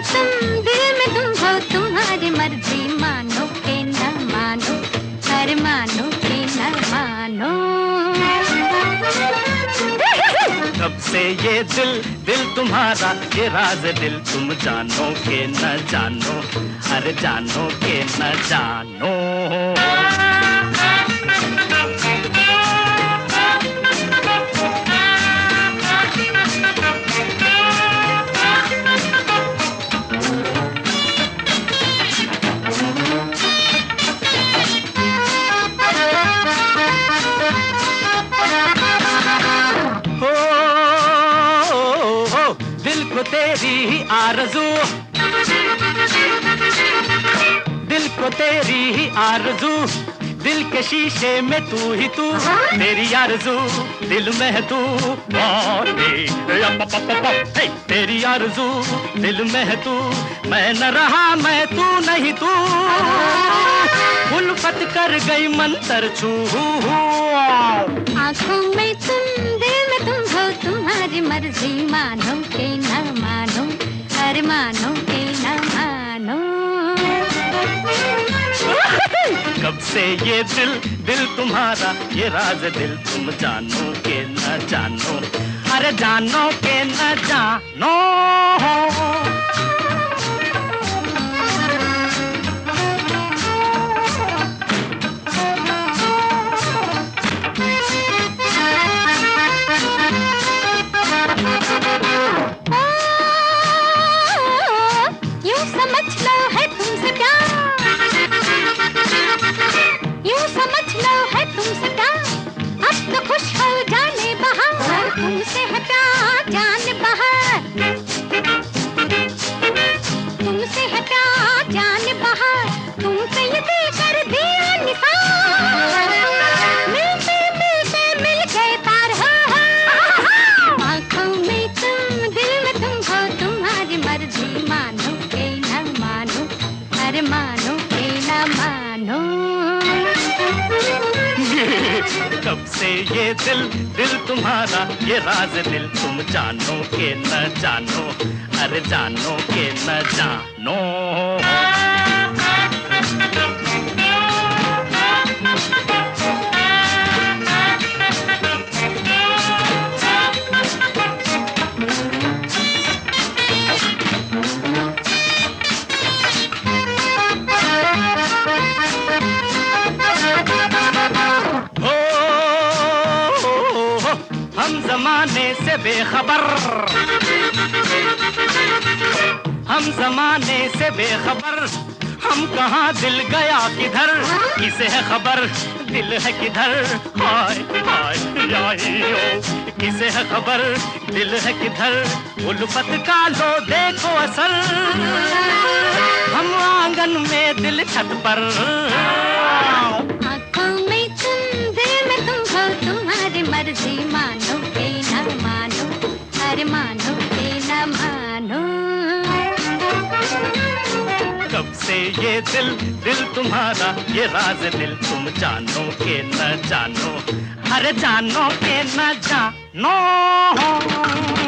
तुम दिल में तुम हो, तुम्हारी मर्ज़ी। मानो के न मानो, हर मानो के न मानो। कब से ये दिल दिल तुम्हारा, ये राज दिल। तुम जानो के न जानो, हर जानो के न जानो। तेरी ही आरज़ू। दिल को तेरी ही आरज़ू। दिल के शीशे में तू ही तू तेरी आरज़ू। दिल में है तू तेरी आरज़ू। दिल में है तू, मैं न रहा, मैं तू नहीं तू। उल्फत कर गई मंतर, छू आँखों में मर्ज़ी मानो के न मानो अरे मानो के न मानो। कब से ये दिल दिल तुम्हारा, ये राज दिल तुम जानो के न जानो। अरे जानो के न जानो। कब से ये दिल दिल तुम्हारा, ये राज दिल, तुम जानो के न जानो, अरे जानो के न जानो। जमाने से बेखबर। हम जमाने से बेखबर। हम कहाँ दिल गया किधर? किसे है खबर? दिल है किधर? हाय हाय याहियो किसे है खबर? दिल है किधर? उल्फत का लो देखो असर। हम आँगन में दिल छत पर। आँखों में तुम में तुम हो तुम्हारी मर्ज़ी कब से ये दिल? दिल तुम्हारा, ये राज दिल तुम जानो के न जानो। हर जानो के न जानो।